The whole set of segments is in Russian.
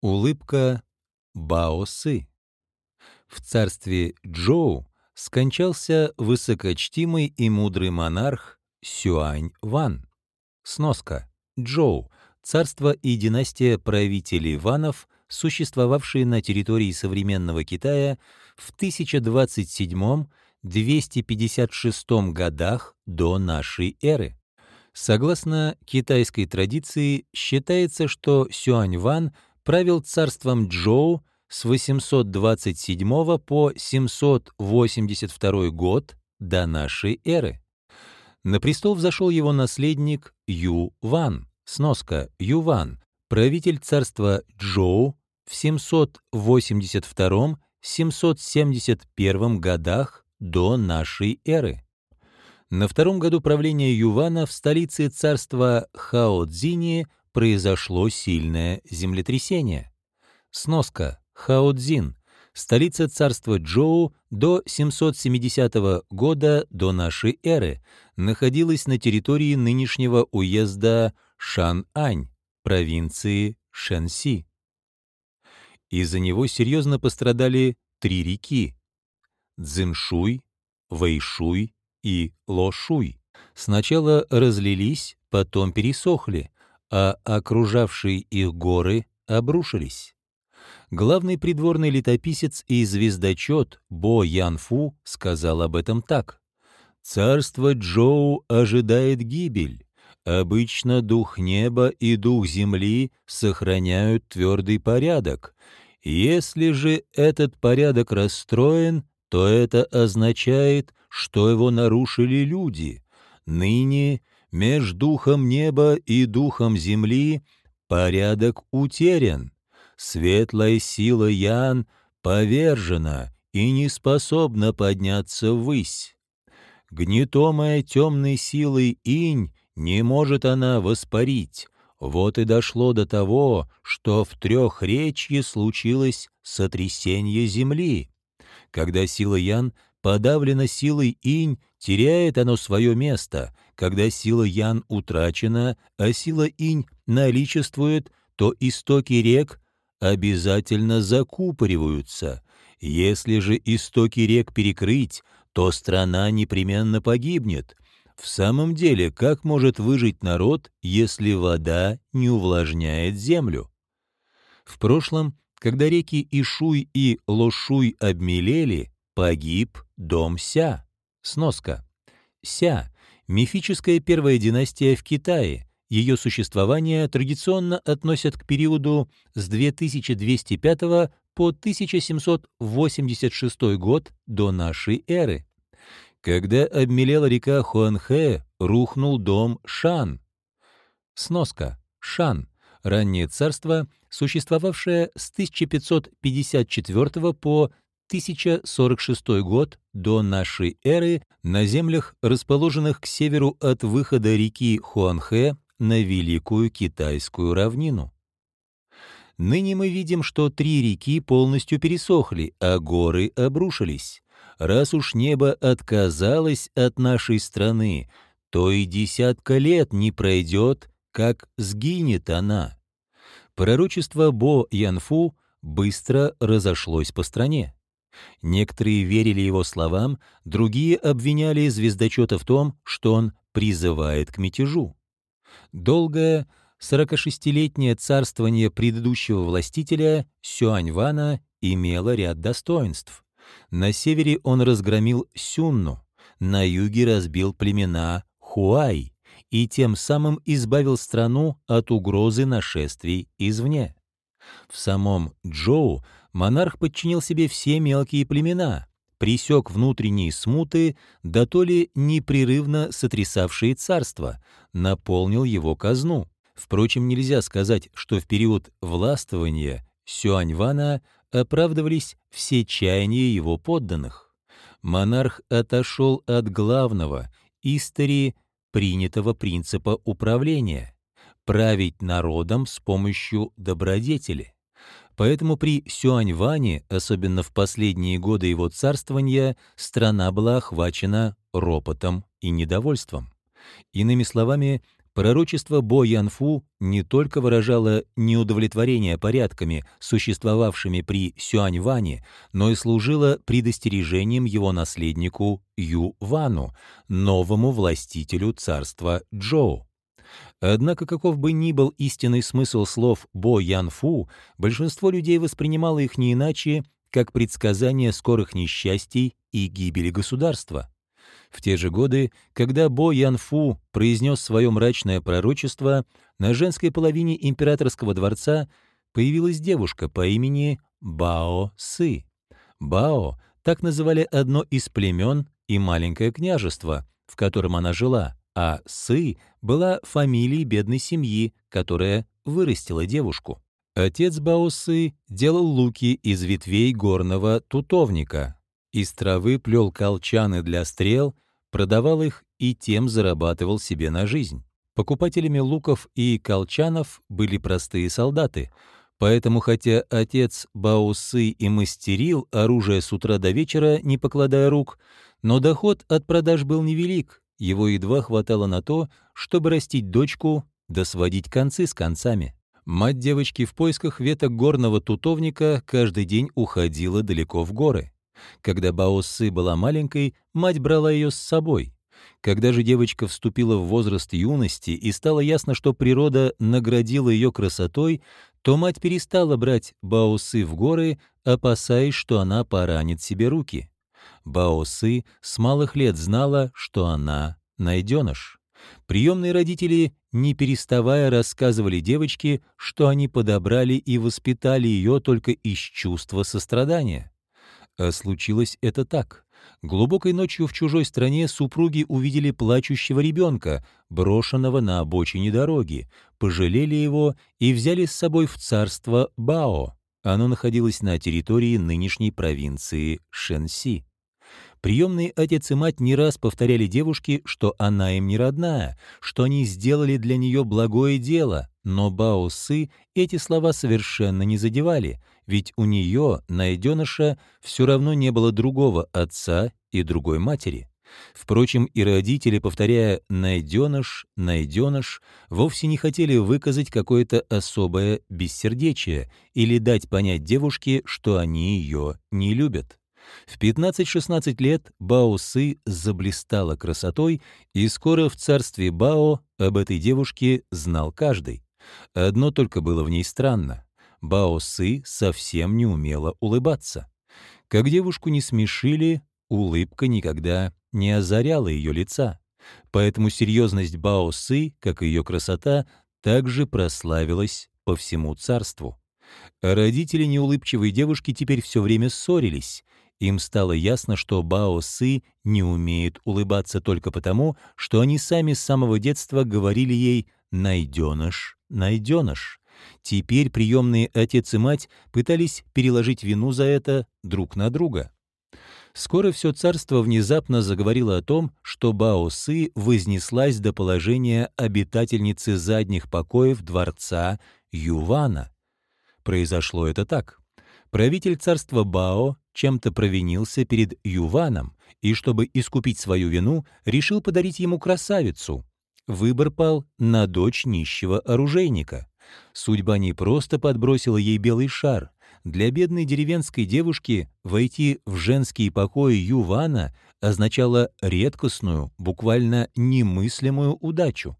Улыбка Баосы. В царстве Джоу скончался высокочтимый и мудрый монарх Сюань Ван. Сноска. Джоу — царство и династия правителей Ванов, существовавшие на территории современного Китая в 1027-256 годах до нашей эры. Согласно китайской традиции, считается, что Сюань Ван — правил царством Джоу с 827 по 782 год до нашей эры. На престол взошел его наследник Ю Ван, сноска Ю Ван, правитель царства Джоу в 782-771 годах до нашей эры. На втором году правления Ювана в столице царства Хао-Цзини произошло сильное землетрясение. Сноска Хаодзин, столица царства Джоу до 770 года до нашей эры, находилась на территории нынешнего уезда Шан-Ань, провинции Шэньси. Из-за него серьезно пострадали три реки — Цзиншуй, Вэйшуй и Лошуй. Сначала разлились, потом пересохли, а окружавшие их горы обрушились. Главный придворный летописец и звездочет Бо Янфу сказал об этом так. «Царство Джоу ожидает гибель. Обычно дух неба и дух земли сохраняют твердый порядок. Если же этот порядок расстроен, то это означает, что его нарушили люди. Ныне меж духом неба и духом земли порядок утерян. Светлая сила Ян повержена и не способна подняться ввысь. Гнетомая темной силой инь не может она воспарить. Вот и дошло до того, что в трехречье случилось сотрясение земли. Когда сила Ян подавлена силой инь, теряет оно свое место — когда сила Ян утрачена, а сила Инь наличествует, то истоки рек обязательно закупориваются. Если же истоки рек перекрыть, то страна непременно погибнет. В самом деле, как может выжить народ, если вода не увлажняет землю? В прошлом, когда реки Ишуй и Лошуй обмелели, погиб дом Ся. Сноска. Ся Мифическая первая династия в Китае. Ее существование традиционно относят к периоду с 2205 по 1786 год до нашей эры. Когда обмелела река Хуанхэ, рухнул дом Шан. Сноска. Шан. Раннее царство, существовавшее с 1554 по 1046 год до нашей эры на землях, расположенных к северу от выхода реки Хуанхэ на Великую Китайскую равнину. Ныне мы видим, что три реки полностью пересохли, а горы обрушились. Раз уж небо отказалось от нашей страны, то и десятка лет не пройдет, как сгинет она. Пророчество Бо Янфу быстро разошлось по стране. Некоторые верили его словам, другие обвиняли звездочета в том, что он призывает к мятежу. Долгое 46-летнее царствование предыдущего властителя Сюаньвана имело ряд достоинств. На севере он разгромил Сюнну, на юге разбил племена Хуай и тем самым избавил страну от угрозы нашествий извне. В самом Джоу монарх подчинил себе все мелкие племена, пресек внутренние смуты, да то ли непрерывно сотрясавшие царство, наполнил его казну. Впрочем, нельзя сказать, что в период властвования Сюаньвана оправдывались все чаяния его подданных. Монарх отошел от главного, истории принятого принципа управления — править народом с помощью добродетели. Поэтому при Сюаньване, особенно в последние годы его царствования, страна была охвачена ропотом и недовольством. Иными словами, Пророчество Бо Янфу не только выражало неудовлетворение порядками, существовавшими при Сюаньване, но и служило предостережением его наследнику Ю Вану, новому властителю царства Джоу. Однако, каков бы ни был истинный смысл слов Бо Янфу, большинство людей воспринимало их не иначе, как предсказание скорых несчастий и гибели государства. В те же годы, когда Бо Янфу произнес свое мрачное пророчество, на женской половине императорского дворца появилась девушка по имени Бао Сы. Бао так называли одно из племен и маленькое княжество, в котором она жила, а Сы была фамилией бедной семьи, которая вырастила девушку. Отец Бао Сы делал луки из ветвей горного тутовника, из травы плел колчаны для стрел, продавал их и тем зарабатывал себе на жизнь. Покупателями луков и колчанов были простые солдаты, поэтому хотя отец Баусы и мастерил оружие с утра до вечера, не покладая рук, но доход от продаж был невелик, его едва хватало на то, чтобы растить дочку да сводить концы с концами. Мать девочки в поисках веток горного тутовника каждый день уходила далеко в горы. Когда Баосы была маленькой, мать брала ее с собой. Когда же девочка вступила в возраст юности и стало ясно, что природа наградила ее красотой, то мать перестала брать Баосы в горы, опасаясь, что она поранит себе руки. Баосы с малых лет знала, что она найденыш. Приемные родители, не переставая, рассказывали девочке, что они подобрали и воспитали ее только из чувства сострадания. А случилось это так. Глубокой ночью в чужой стране супруги увидели плачущего ребенка, брошенного на обочине дороги, пожалели его и взяли с собой в царство Бао. Оно находилось на территории нынешней провинции Шэньси. Приемный отец и мать не раз повторяли девушке, что она им не родная, что они сделали для нее благое дело, но Бао Сы эти слова совершенно не задевали, ведь у нее, найденыша, все равно не было другого отца и другой матери. Впрочем, и родители, повторяя «найденыш», «найденыш», вовсе не хотели выказать какое-то особое бессердечие или дать понять девушке, что они ее не любят. В 15-16 лет Бао Сы заблистала красотой, и скоро в царстве Бао об этой девушке знал каждый. Одно только было в ней странно. Бао Сы совсем не умела улыбаться. Как девушку не смешили, улыбка никогда не озаряла ее лица. Поэтому серьезность Бао Сы, как и ее красота, также прославилась по всему царству. Родители неулыбчивой девушки теперь все время ссорились. Им стало ясно, что Бао Сы не умеет улыбаться только потому, что они сами с самого детства говорили ей «найденыш, найденыш». Теперь приемные отец и мать пытались переложить вину за это друг на друга. Скоро все царство внезапно заговорило о том, что Бао Сы вознеслась до положения обитательницы задних покоев дворца Ювана. Произошло это так. Правитель царства Бао чем-то провинился перед Юваном и, чтобы искупить свою вину, решил подарить ему красавицу. Выбор пал на дочь нищего оружейника. Судьба не просто подбросила ей белый шар. Для бедной деревенской девушки войти в женские покои Ювана означало редкостную, буквально немыслимую удачу.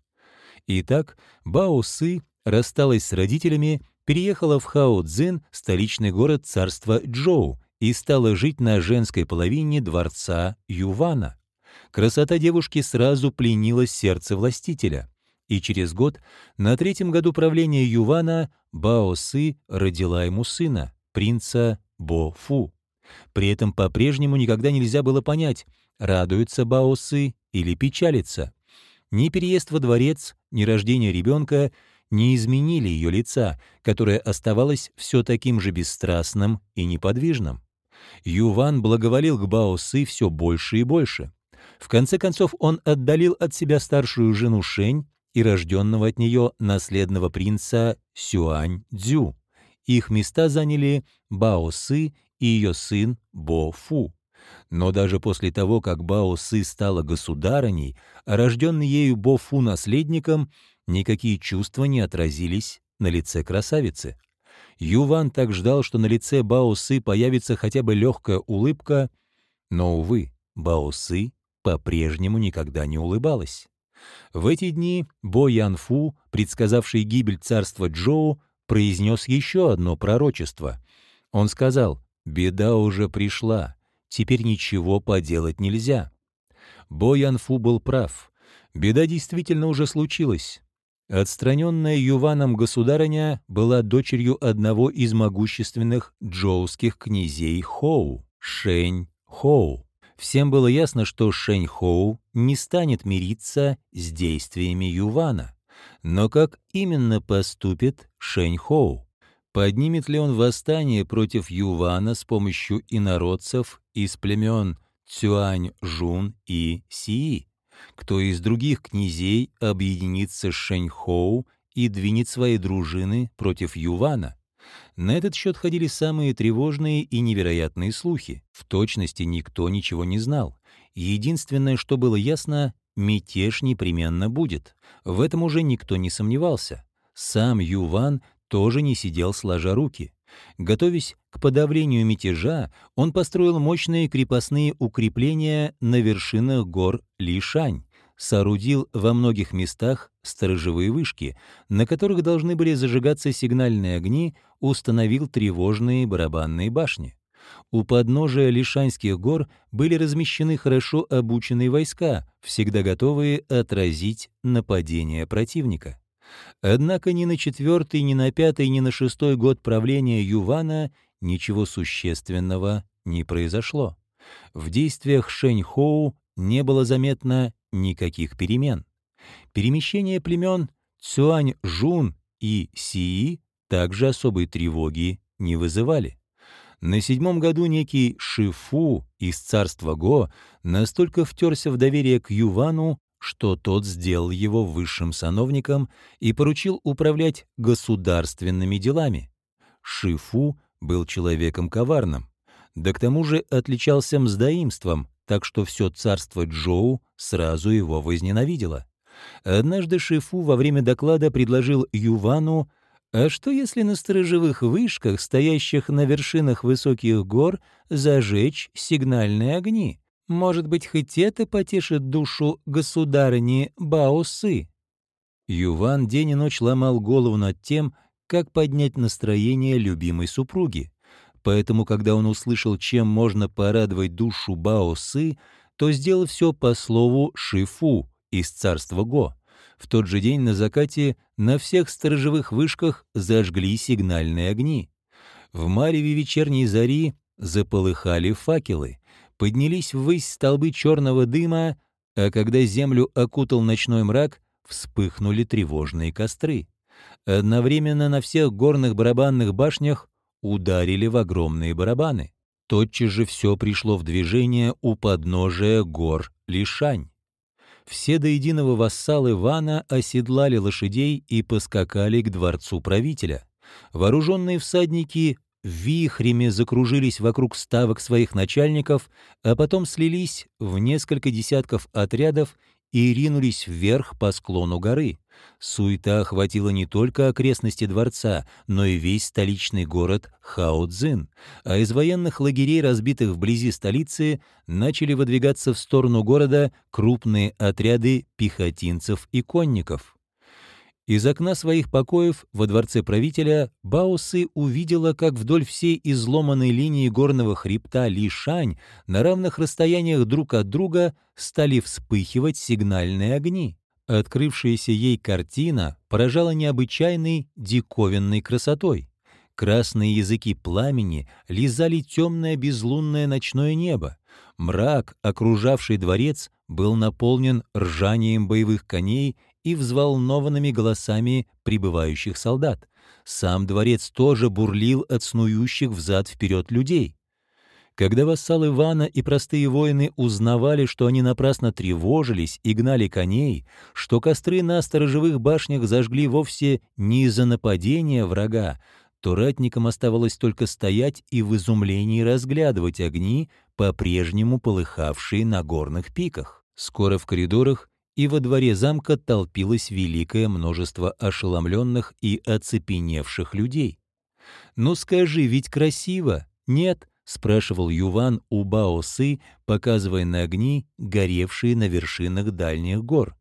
Итак, Бао Сы рассталась с родителями, переехала в Хао Цзин, столичный город царства Джоу, и стала жить на женской половине дворца Ювана. Красота девушки сразу пленила сердце властителя и через год, на третьем году правления Ювана, Бао Сы родила ему сына, принца Бо Фу. При этом по-прежнему никогда нельзя было понять, радуется Бао Сы или печалится. Ни переезд во дворец, ни рождение ребенка не изменили ее лица, которое оставалось все таким же бесстрастным и неподвижным. Юван благоволил к Бао Сы все больше и больше. В конце концов он отдалил от себя старшую жену Шень, и рожденного от нее наследного принца Сюань Цзю. Их места заняли Бао Сы и ее сын Бо Фу. Но даже после того, как Бао Сы стала государыней, рожденный ею Бо Фу наследником, никакие чувства не отразились на лице красавицы. Юван так ждал, что на лице Бао Сы появится хотя бы легкая улыбка, но, увы, Бао Сы по-прежнему никогда не улыбалась. В эти дни Бо Ян Фу, предсказавший гибель царства Джоу, произнес еще одно пророчество. Он сказал, «Беда уже пришла, теперь ничего поделать нельзя». Бо Ян Фу был прав. Беда действительно уже случилась. Отстраненная Юваном государыня была дочерью одного из могущественных джоуских князей Хоу, Шэнь Хоу. Всем было ясно, что Шэнь Хоу не станет мириться с действиями Ювана. Но как именно поступит Шэнь Хоу? Поднимет ли он восстание против Ювана с помощью инородцев из племен Цюань, Жун и Сии? Кто из других князей объединится с Шэньхоу и двинет свои дружины против Ювана. На этот счет ходили самые тревожные и невероятные слухи. В точности никто ничего не знал. Единственное, что было ясно, мятеж непременно будет. В этом уже никто не сомневался. Сам Юван тоже не сидел сложа руки. Готовясь к подавлению мятежа, он построил мощные крепостные укрепления на вершинах гор Лишань, соорудил во многих местах сторожевые вышки, на которых должны были зажигаться сигнальные огни, установил тревожные барабанные башни. У подножия Лишанских гор были размещены хорошо обученные войска, всегда готовые отразить нападение противника. Однако ни на четвертый, ни на пятый, ни на шестой год правления Ювана ничего существенного не произошло. В действиях Шэньхоу не было заметно никаких перемен. Перемещение племен Цюань-Жун и Сии также особой тревоги не вызывали. На седьмом году некий Шифу из царства Го настолько втерся в доверие к Ювану, что тот сделал его высшим сановником и поручил управлять государственными делами. Шифу был человеком коварным, да к тому же отличался мздоимством, так что все царство Джоу сразу его возненавидело. Однажды Шифу во время доклада предложил Ювану, а что если на сторожевых вышках, стоящих на вершинах высоких гор, зажечь сигнальные огни? Может быть, хоть это потешит душу государыни Баосы? Юван день и ночь ломал голову над тем, как поднять настроение любимой супруги. Поэтому, когда он услышал, чем можно порадовать душу Баосы, то сделал все по слову Шифу из царства Го. В тот же день на закате на всех сторожевых вышках зажгли сигнальные огни. В мареве вечерней зари заполыхали факелы поднялись ввысь столбы черного дыма, а когда землю окутал ночной мрак, вспыхнули тревожные костры. Одновременно на всех горных барабанных башнях ударили в огромные барабаны. Тотчас же все пришло в движение у подножия гор Лишань. Все до единого вассалы Вана оседлали лошадей и поскакали к дворцу правителя. Вооруженные всадники вихрями закружились вокруг ставок своих начальников, а потом слились в несколько десятков отрядов и ринулись вверх по склону горы. Суета охватила не только окрестности дворца, но и весь столичный город Хао-Цзин, а из военных лагерей, разбитых вблизи столицы, начали выдвигаться в сторону города крупные отряды пехотинцев и конников. Из окна своих покоев во дворце правителя Баосы увидела, как вдоль всей изломанной линии горного хребта Лишань на равных расстояниях друг от друга стали вспыхивать сигнальные огни. Открывшаяся ей картина поражала необычайной диковинной красотой. Красные языки пламени лизали темное безлунное ночное небо. Мрак, окружавший дворец, был наполнен ржанием боевых коней и взволнованными голосами прибывающих солдат. Сам дворец тоже бурлил от снующих взад-вперед людей. Когда вассалы Ивана и простые воины узнавали, что они напрасно тревожились и гнали коней, что костры на сторожевых башнях зажгли вовсе не из-за нападения врага, то ратникам оставалось только стоять и в изумлении разглядывать огни, по-прежнему полыхавшие на горных пиках. Скоро в коридорах и во дворе замка толпилось великое множество ошеломленных и оцепеневших людей. «Ну скажи, ведь красиво, нет?» — спрашивал Юван у Баосы, показывая на огни, горевшие на вершинах дальних гор.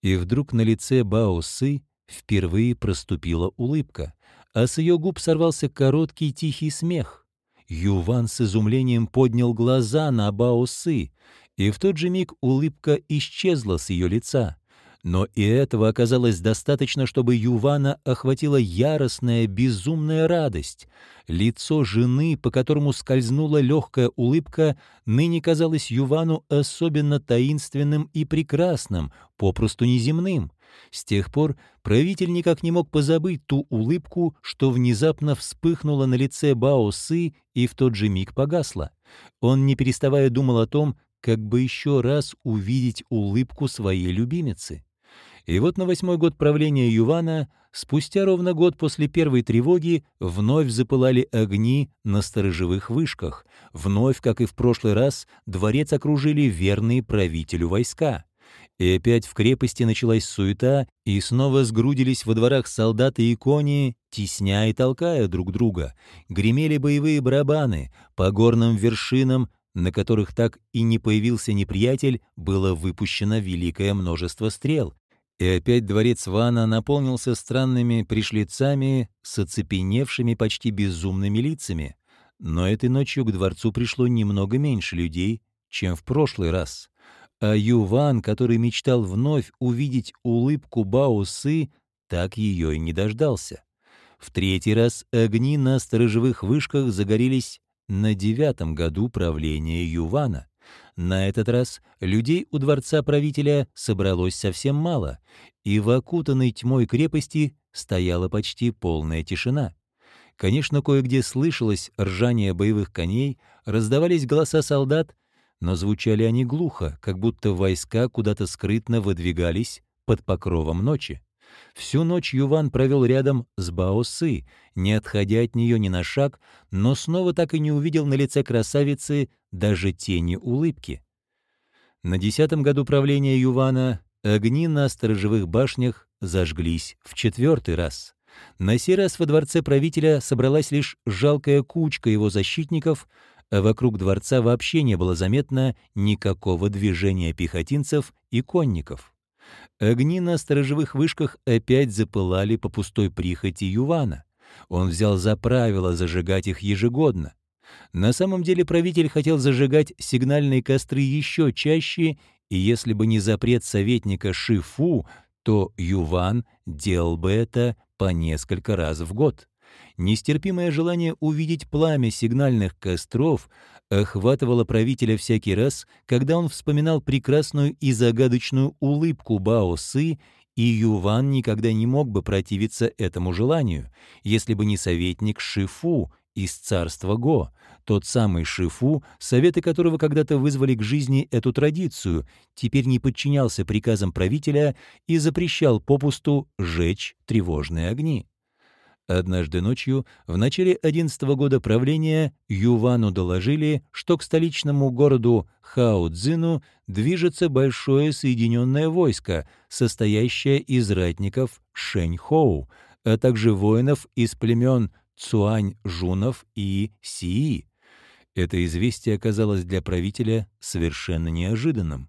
И вдруг на лице Баосы впервые проступила улыбка, а с ее губ сорвался короткий тихий смех. Юван с изумлением поднял глаза на Баосы, и в тот же миг улыбка исчезла с ее лица. Но и этого оказалось достаточно, чтобы Ювана охватила яростная, безумная радость. Лицо жены, по которому скользнула легкая улыбка, ныне казалось Ювану особенно таинственным и прекрасным, попросту неземным. С тех пор правитель никак не мог позабыть ту улыбку, что внезапно вспыхнула на лице Бао Сы и в тот же миг погасла. Он, не переставая, думал о том, как бы еще раз увидеть улыбку своей любимицы. И вот на восьмой год правления Ювана, спустя ровно год после первой тревоги, вновь запылали огни на сторожевых вышках. Вновь, как и в прошлый раз, дворец окружили верные правителю войска. И опять в крепости началась суета, и снова сгрудились во дворах солдаты и кони, тесня и толкая друг друга. Гремели боевые барабаны, по горным вершинам, на которых так и не появился неприятель, было выпущено великое множество стрел. И опять дворец Вана наполнился странными пришлицами с оцепеневшими почти безумными лицами. Но этой ночью к дворцу пришло немного меньше людей, чем в прошлый раз. А Юван, который мечтал вновь увидеть улыбку Баосы, так ее и не дождался. В третий раз огни на сторожевых вышках загорелись на девятом году правления Ювана. На этот раз людей у дворца правителя собралось совсем мало, и в окутанной тьмой крепости стояла почти полная тишина. Конечно, кое-где слышалось ржание боевых коней, раздавались голоса солдат, но звучали они глухо, как будто войска куда-то скрытно выдвигались под покровом ночи. Всю ночь Юван провел рядом с Баосы, не отходя от нее ни на шаг, но снова так и не увидел на лице красавицы даже тени улыбки. На десятом году правления Ювана огни на сторожевых башнях зажглись в четвертый раз. На сей раз во дворце правителя собралась лишь жалкая кучка его защитников, а вокруг дворца вообще не было заметно никакого движения пехотинцев и конников. Огни на сторожевых вышках опять запылали по пустой прихоти Ювана. Он взял за правило зажигать их ежегодно. На самом деле правитель хотел зажигать сигнальные костры еще чаще, и если бы не запрет советника Шифу, то Юван делал бы это по несколько раз в год. Нестерпимое желание увидеть пламя сигнальных костров охватывало правителя всякий раз, когда он вспоминал прекрасную и загадочную улыбку Баосы, и Юван никогда не мог бы противиться этому желанию, если бы не советник Шифу из царства Го, тот самый Шифу, советы которого когда-то вызвали к жизни эту традицию, теперь не подчинялся приказам правителя и запрещал попусту жечь тревожные огни. Однажды ночью, в начале 11 года правления, Ювану доложили, что к столичному городу Хао-Цзину движется большое соединенное войско, состоящее из ратников Шэнь-Хоу, а также воинов из племен Цуань-Жунов и Сии. Это известие оказалось для правителя совершенно неожиданным.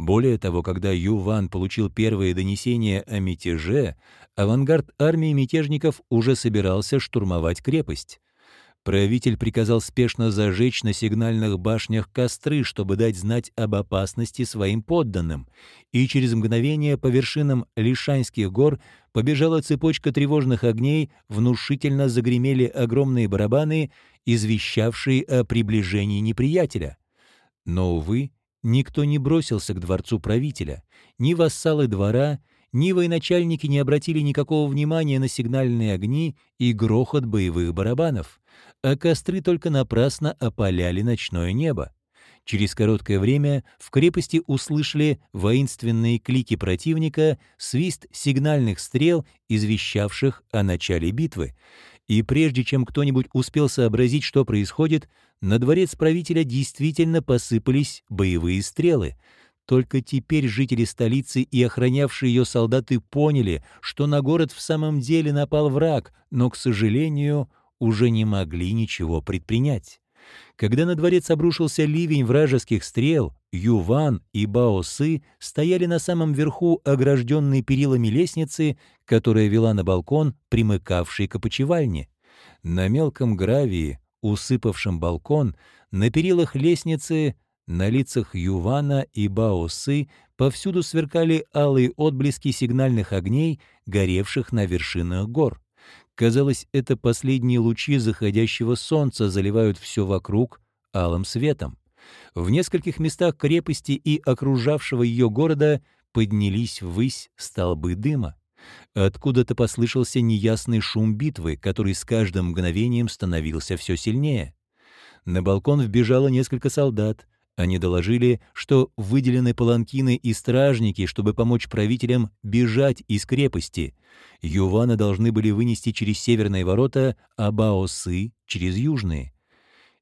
Более того, когда Юван получил первые донесения о мятеже, авангард армии мятежников уже собирался штурмовать крепость. Правитель приказал спешно зажечь на сигнальных башнях костры, чтобы дать знать об опасности своим подданным, и через мгновение по вершинам Лишанских гор побежала цепочка тревожных огней, внушительно загремели огромные барабаны, извещавшие о приближении неприятеля. Но, увы, Никто не бросился к дворцу правителя, ни вассалы двора, ни военачальники не обратили никакого внимания на сигнальные огни и грохот боевых барабанов, а костры только напрасно опаляли ночное небо. Через короткое время в крепости услышали воинственные клики противника, свист сигнальных стрел, извещавших о начале битвы, И прежде чем кто-нибудь успел сообразить, что происходит, на дворец правителя действительно посыпались боевые стрелы. Только теперь жители столицы и охранявшие ее солдаты поняли, что на город в самом деле напал враг, но, к сожалению, уже не могли ничего предпринять. Когда на дворец обрушился ливень вражеских стрел, Юван и Баосы стояли на самом верху огражденной перилами лестницы, которая вела на балкон, примыкавший к опочивальне. На мелком гравии, усыпавшем балкон, на перилах лестницы, на лицах Ювана и Баосы повсюду сверкали алые отблески сигнальных огней, горевших на вершинах гор. Казалось, это последние лучи заходящего солнца заливают все вокруг алым светом. В нескольких местах крепости и окружавшего ее города поднялись ввысь столбы дыма. Откуда-то послышался неясный шум битвы, который с каждым мгновением становился все сильнее. На балкон вбежало несколько солдат. Они доложили, что выделены паланкины и стражники, чтобы помочь правителям бежать из крепости. Ювана должны были вынести через северные ворота, а Баосы — через южные.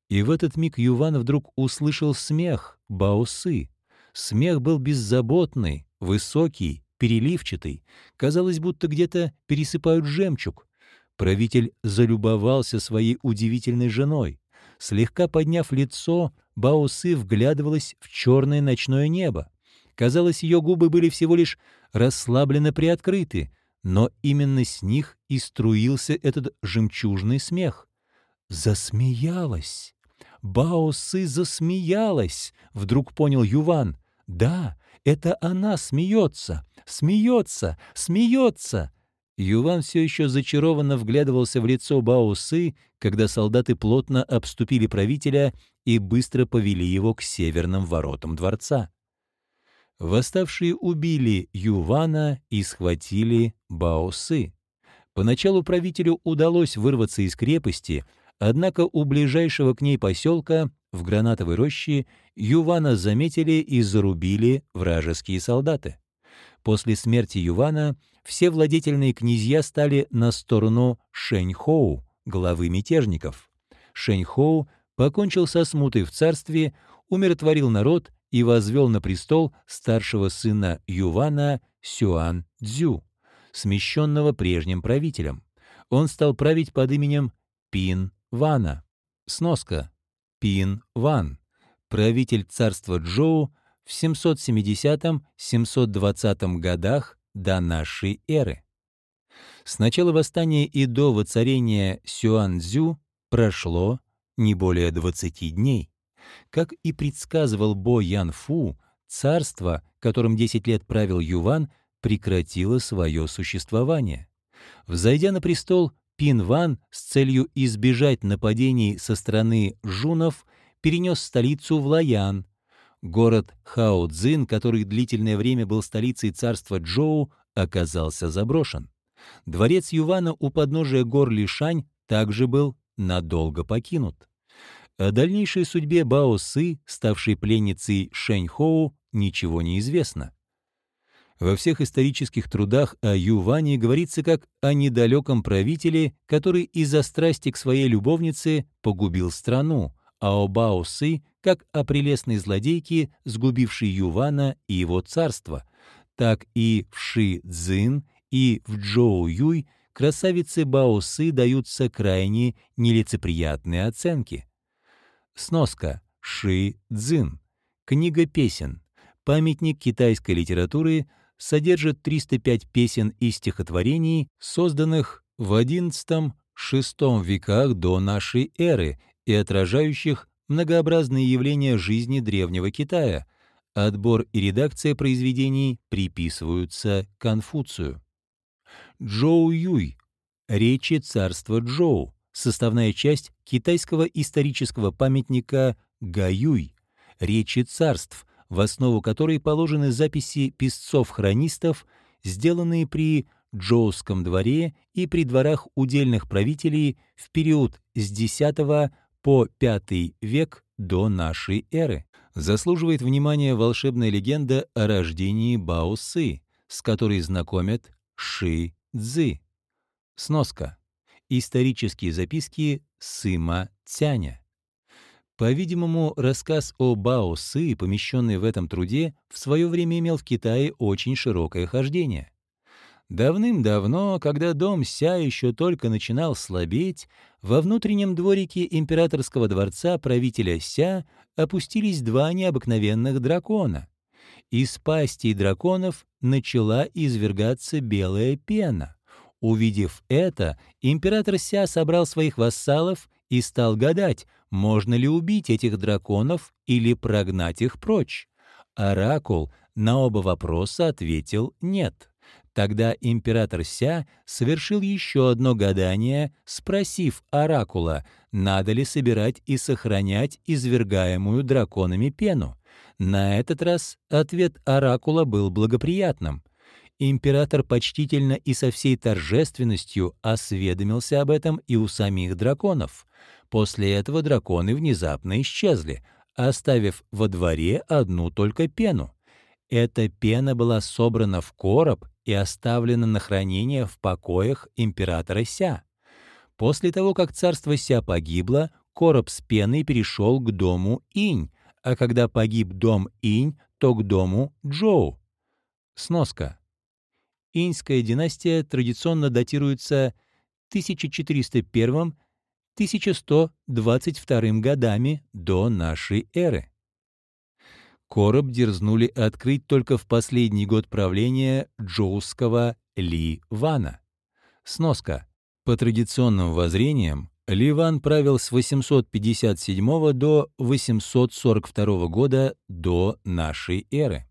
И в этот миг Юван вдруг услышал смех Баосы. Смех был беззаботный, высокий, переливчатый. Казалось, будто где-то пересыпают жемчуг. Правитель залюбовался своей удивительной женой. Слегка подняв лицо, Баосы вглядывалась в черное ночное небо. Казалось, ее губы были всего лишь расслабленно приоткрыты, но именно с них и струился этот жемчужный смех. Засмеялась. Баосы засмеялась, вдруг понял Юван. Да, это она смеется, смеется, смеется. Юван все еще зачарованно вглядывался в лицо Баосы, когда солдаты плотно обступили правителя и быстро повели его к северным воротам дворца. Восставшие убили Ювана и схватили Баосы. Поначалу правителю удалось вырваться из крепости, однако у ближайшего к ней поселка, в Гранатовой роще, Ювана заметили и зарубили вражеские солдаты. После смерти Ювана все владетельные князья стали на сторону Шэньхоу, главы мятежников. Шэньхоу покончил со смутой в царстве, умиротворил народ и возвел на престол старшего сына Ювана Сюан Цзю, смещенного прежним правителем. Он стал править под именем Пин Вана. Сноска. Пин Ван. Правитель царства Джоу в 770-720 годах до нашей эры. С начала восстания и до воцарения Сюанцзю прошло не более 20 дней. Как и предсказывал Бо Ян Фу, царство, которым 10 лет правил Юван, прекратило свое существование. Взойдя на престол, Пин Ван с целью избежать нападений со стороны жунов перенес столицу в Лаян. Город Хао Цзин, который длительное время был столицей царства Джоу, оказался заброшен. Дворец Ювана у подножия гор Лишань также был надолго покинут. О дальнейшей судьбе Бао Сы, ставшей пленницей Шэньхоу, ничего не известно. Во всех исторических трудах о Юване говорится как о недалеком правителе, который из-за страсти к своей любовнице погубил страну, а о Бао Сы как о прелестной злодейке, сгубившей Ювана и его царство. Так и в Ши Цзин и в Джоу Юй красавице Бао Сы даются крайне нелицеприятные оценки. Сноска. Ши Цзин. Книга песен. Памятник китайской литературы содержит 305 песен и стихотворений, созданных в XI-VI веках до нашей эры и отражающих многообразные явления жизни древнего Китая. Отбор и редакция произведений приписываются Конфуцию. Джоу Юй. Речи царства Джоу составная часть китайского исторического памятника Гаюй, речи царств, в основу которой положены записи писцов-хронистов, сделанные при Джоуском дворе и при дворах удельных правителей в период с X по V век до нашей эры. Заслуживает внимания волшебная легенда о рождении Бао Сы, с которой знакомят Ши Цзы. Сноска. Исторические записки Сыма Цяня. По-видимому, рассказ о Бао Сы, помещенный в этом труде, в свое время имел в Китае очень широкое хождение. Давным-давно, когда дом Ся еще только начинал слабеть, во внутреннем дворике императорского дворца правителя Ся опустились два необыкновенных дракона. Из пастей драконов начала извергаться белая пена. Увидев это, император Ся собрал своих вассалов и стал гадать, можно ли убить этих драконов или прогнать их прочь. Оракул на оба вопроса ответил «нет». Тогда император Ся совершил еще одно гадание, спросив оракула, надо ли собирать и сохранять извергаемую драконами пену. На этот раз ответ оракула был благоприятным. Император почтительно и со всей торжественностью осведомился об этом и у самих драконов. После этого драконы внезапно исчезли, оставив во дворе одну только пену. Эта пена была собрана в короб и оставлена на хранение в покоях императора Ся. После того, как царство Ся погибло, короб с пеной перешел к дому Инь, а когда погиб дом Инь, то к дому Джоу. Сноска. Иньская династия традиционно датируется 1401 1122 годами до нашей эры. Короб дерзнули открыть только в последний год правления джоуского Ли Вана. Сноска. По традиционным воззрениям, Ли Ван правил с 857 до 842 года до нашей эры.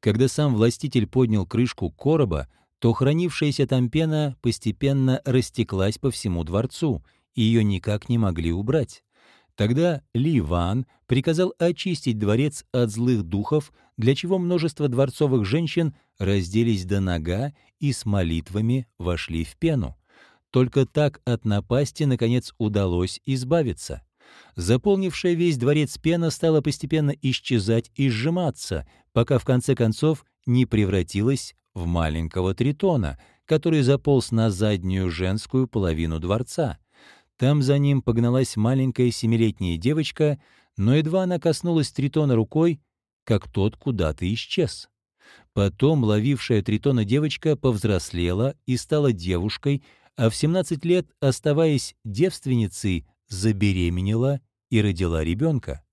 Когда сам властитель поднял крышку короба, то хранившаяся там пена постепенно растеклась по всему дворцу, и ее никак не могли убрать. Тогда Ли Ван приказал очистить дворец от злых духов, для чего множество дворцовых женщин разделись до нога и с молитвами вошли в пену. Только так от напасти, наконец, удалось избавиться. Заполнившая весь дворец пена стала постепенно исчезать и сжиматься, пока в конце концов не превратилась в маленького тритона, который заполз на заднюю женскую половину дворца. Там за ним погналась маленькая семилетняя девочка, но едва она коснулась Тритона рукой, как тот куда-то исчез. Потом ловившая Тритона девочка повзрослела и стала девушкой, а в 17 лет, оставаясь девственницей, забеременела и родила ребенка.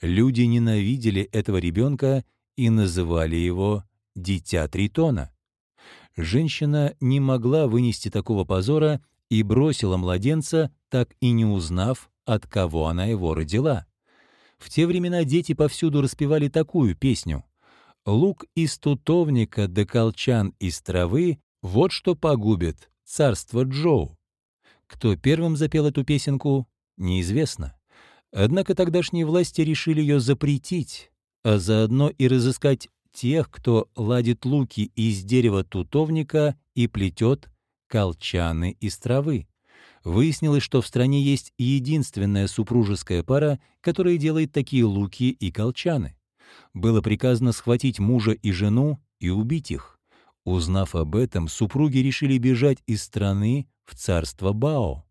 Люди ненавидели этого ребенка и называли его «дитя Тритона». Женщина не могла вынести такого позора и бросила младенца, так и не узнав, от кого она его родила. В те времена дети повсюду распевали такую песню «Лук из тутовника да колчан из травы — вот что погубит царство Джоу». Кто первым запел эту песенку, неизвестно. Однако тогдашние власти решили ее запретить, а заодно и разыскать тех, кто ладит луки из дерева тутовника и плетет колчаны из травы. Выяснилось, что в стране есть единственная супружеская пара, которая делает такие луки и колчаны. Было приказано схватить мужа и жену и убить их. Узнав об этом, супруги решили бежать из страны в царство Бао.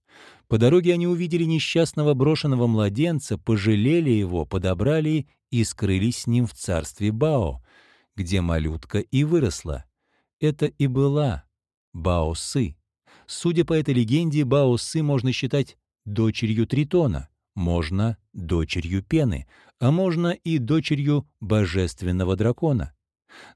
По дороге они увидели несчастного брошенного младенца, пожалели его, подобрали и скрылись с ним в царстве Бао, где малютка и выросла. Это и была Баосы. Судя по этой легенде, Баосы можно считать дочерью Тритона, можно дочерью Пены, а можно и дочерью божественного дракона.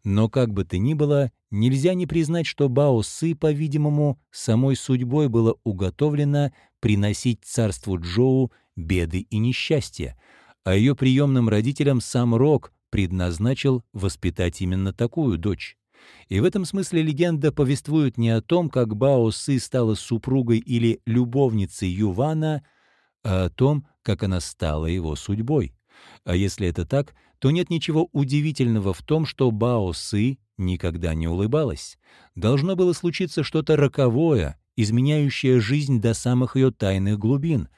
Но как бы то ни было, нельзя не признать, что Баосы, по-видимому, самой судьбой было уготовлено приносить царству Джоу беды и несчастья, а ее приемным родителям сам Рок предназначил воспитать именно такую дочь. И в этом смысле легенда повествует не о том, как Бао Сы стала супругой или любовницей Ювана, а о том, как она стала его судьбой. А если это так, то нет ничего удивительного в том, что Бао Сы никогда не улыбалась. Должно было случиться что-то роковое, изменяющее жизнь до самых ее тайных глубин.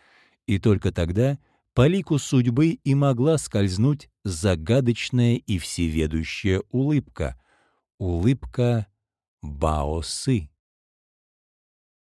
И только тогда по лику судьбы и могла скользнуть загадочная и всеведущая улыбка — улыбка Баосы.